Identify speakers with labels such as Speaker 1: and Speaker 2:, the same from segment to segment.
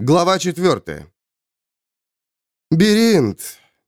Speaker 1: Глава 4. Беринт.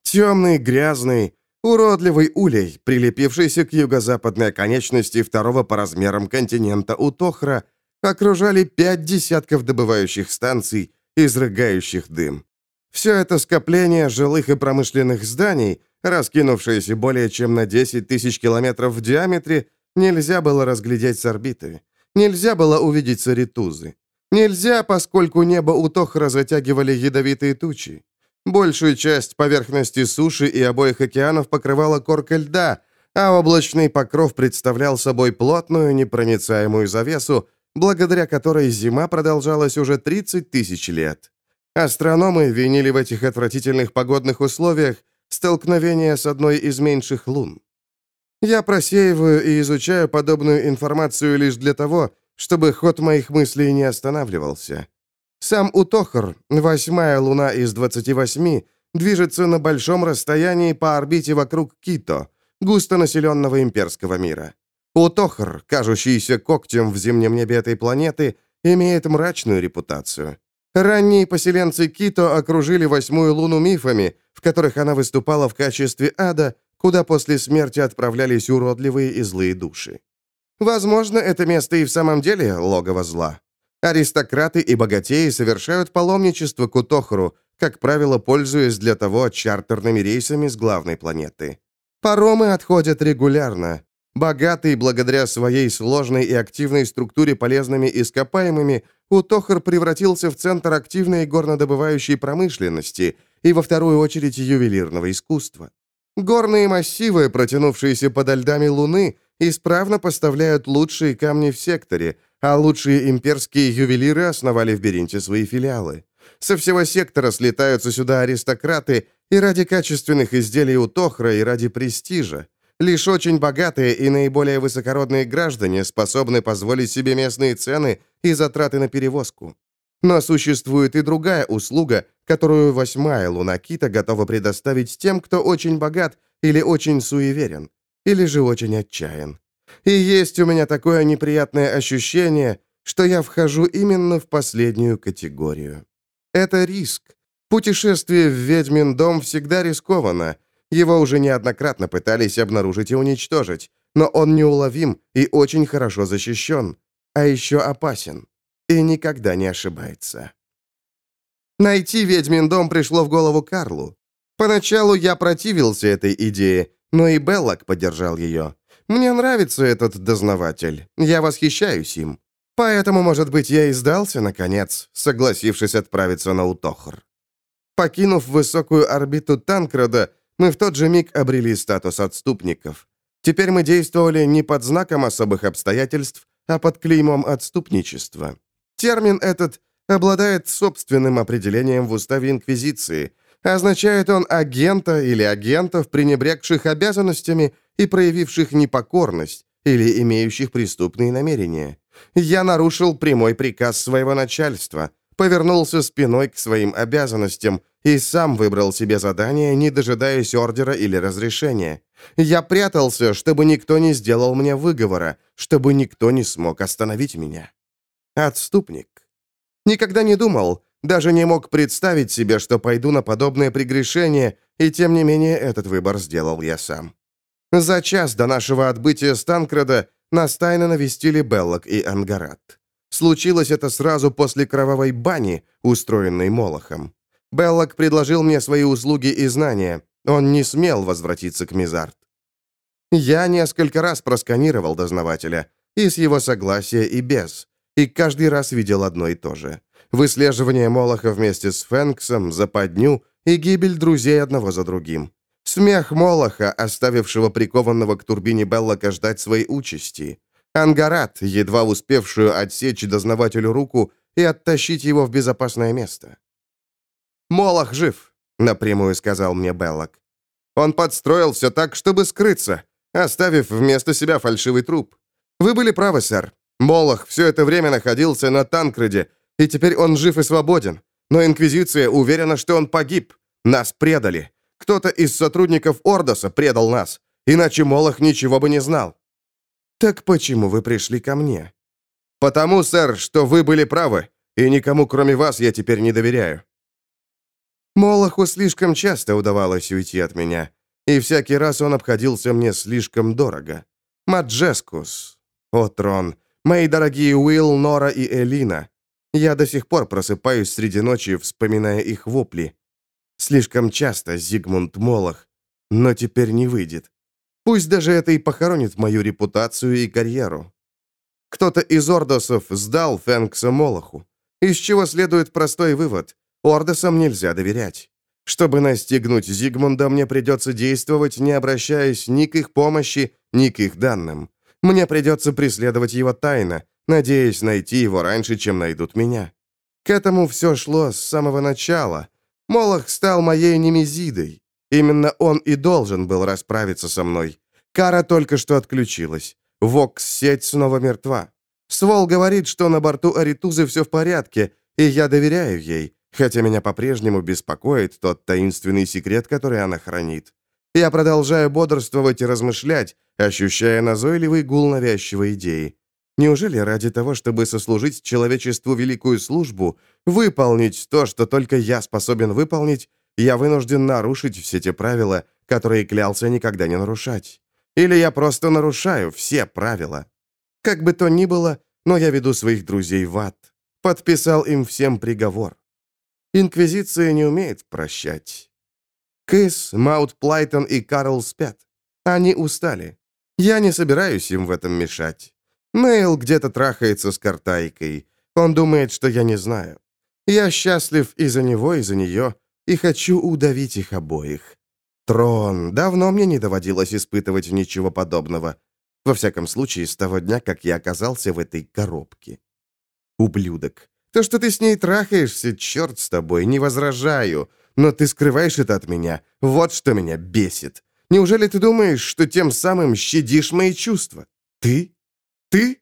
Speaker 1: Темный, грязный, уродливый улей, прилепившийся к юго-западной оконечности второго по размерам континента Утохра, окружали пять десятков добывающих станций, изрыгающих дым. Все это скопление жилых и промышленных зданий, раскинувшееся более чем на 10 тысяч километров в диаметре, нельзя было разглядеть с орбиты. Нельзя было увидеть саритузы. Нельзя, поскольку небо у Тохра затягивали ядовитые тучи. Большую часть поверхности суши и обоих океанов покрывала корка льда, а облачный покров представлял собой плотную непроницаемую завесу, благодаря которой зима продолжалась уже 30 тысяч лет. Астрономы винили в этих отвратительных погодных условиях столкновение с одной из меньших лун. Я просеиваю и изучаю подобную информацию лишь для того, чтобы ход моих мыслей не останавливался. Сам Утохр, восьмая луна из 28, движется на большом расстоянии по орбите вокруг Кито, густонаселенного имперского мира. Утохр, кажущийся когтем в зимнем небе этой планеты, имеет мрачную репутацию. Ранние поселенцы Кито окружили восьмую луну мифами, в которых она выступала в качестве ада, куда после смерти отправлялись уродливые и злые души. Возможно, это место и в самом деле логово зла. Аристократы и богатеи совершают паломничество к Утохру, как правило, пользуясь для того чартерными рейсами с главной планеты. Паромы отходят регулярно. Богатый благодаря своей сложной и активной структуре полезными ископаемыми, Утохр превратился в центр активной горнодобывающей промышленности и во вторую очередь ювелирного искусства. Горные массивы, протянувшиеся подо льдами Луны, исправно поставляют лучшие камни в секторе, а лучшие имперские ювелиры основали в Беринте свои филиалы. Со всего сектора слетаются сюда аристократы и ради качественных изделий у Тохра, и ради престижа. Лишь очень богатые и наиболее высокородные граждане способны позволить себе местные цены и затраты на перевозку. Но существует и другая услуга, которую восьмая луна Кита готова предоставить тем, кто очень богат или очень суеверен или же очень отчаян. И есть у меня такое неприятное ощущение, что я вхожу именно в последнюю категорию. Это риск. Путешествие в ведьмин дом всегда рискованно. Его уже неоднократно пытались обнаружить и уничтожить, но он неуловим и очень хорошо защищен, а еще опасен и никогда не ошибается. Найти ведьмин дом пришло в голову Карлу. Поначалу я противился этой идее, но и Беллок поддержал ее. Мне нравится этот дознаватель. Я восхищаюсь им. Поэтому, может быть, я и сдался, наконец, согласившись отправиться на Утохр. Покинув высокую орбиту Танкрода, мы в тот же миг обрели статус отступников. Теперь мы действовали не под знаком особых обстоятельств, а под клеймом отступничества. Термин этот обладает собственным определением в уставе Инквизиции, Означает он агента или агентов, пренебрегших обязанностями и проявивших непокорность, или имеющих преступные намерения. Я нарушил прямой приказ своего начальства, повернулся спиной к своим обязанностям и сам выбрал себе задание, не дожидаясь ордера или разрешения. Я прятался, чтобы никто не сделал мне выговора, чтобы никто не смог остановить меня. Отступник. Никогда не думал, даже не мог представить себе, что пойду на подобное прегрешение, и тем не менее этот выбор сделал я сам. За час до нашего отбытия с Танкреда нас тайно навестили Беллок и Ангарат. Случилось это сразу после кровавой бани, устроенной Молохом. Беллок предложил мне свои услуги и знания. Он не смел возвратиться к Мизарт. Я несколько раз просканировал дознавателя, и с его согласия, и без, и каждый раз видел одно и то же выслеживание Молоха вместе с Фэнксом, западню и гибель друзей одного за другим. Смех Молоха, оставившего прикованного к турбине Беллока ждать своей участи. Ангарат, едва успевшую отсечь дознавателю руку и оттащить его в безопасное место. «Молох жив», — напрямую сказал мне Беллок. «Он подстроил все так, чтобы скрыться, оставив вместо себя фальшивый труп. Вы были правы, сэр. Молох все это время находился на Танкреде, и теперь он жив и свободен. Но Инквизиция уверена, что он погиб. Нас предали. Кто-то из сотрудников Ордоса предал нас. Иначе Молох ничего бы не знал. Так почему вы пришли ко мне? Потому, сэр, что вы были правы. И никому, кроме вас, я теперь не доверяю». Молоху слишком часто удавалось уйти от меня, и всякий раз он обходился мне слишком дорого. Маджескус, о трон, мои дорогие Уилл, Нора и Элина. Я до сих пор просыпаюсь среди ночи, вспоминая их вопли. Слишком часто Зигмунд Молох, но теперь не выйдет. Пусть даже это и похоронит мою репутацию и карьеру. Кто-то из ордосов сдал Фэнкса Молоху, из чего следует простой вывод. Ордосам нельзя доверять. Чтобы настигнуть Зигмунда, мне придется действовать, не обращаясь ни к их помощи, ни к их данным. Мне придется преследовать его тайно, надеясь найти его раньше, чем найдут меня. К этому все шло с самого начала. Молох стал моей немезидой. Именно он и должен был расправиться со мной. Кара только что отключилась. Вокс-сеть снова мертва. Свол говорит, что на борту Аритузы все в порядке, и я доверяю ей, хотя меня по-прежнему беспокоит тот таинственный секрет, который она хранит. Я продолжаю бодрствовать и размышлять, ощущая назойливый гул навязчивой идеи. Неужели ради того, чтобы сослужить человечеству великую службу, выполнить то, что только я способен выполнить, я вынужден нарушить все те правила, которые клялся никогда не нарушать? Или я просто нарушаю все правила? Как бы то ни было, но я веду своих друзей в ад. Подписал им всем приговор. Инквизиция не умеет прощать. Кыс, Маут Плайтон и Карл спят. Они устали. Я не собираюсь им в этом мешать. Нейл где-то трахается с Картайкой. Он думает, что я не знаю. Я счастлив и за него, и за нее, и хочу удавить их обоих. Трон. Давно мне не доводилось испытывать ничего подобного. Во всяком случае, с того дня, как я оказался в этой коробке. Ублюдок. То, что ты с ней трахаешься, черт с тобой, не возражаю. Но ты скрываешь это от меня. Вот что меня бесит. Неужели ты думаешь, что тем самым щадишь мои чувства? Ты? Ты?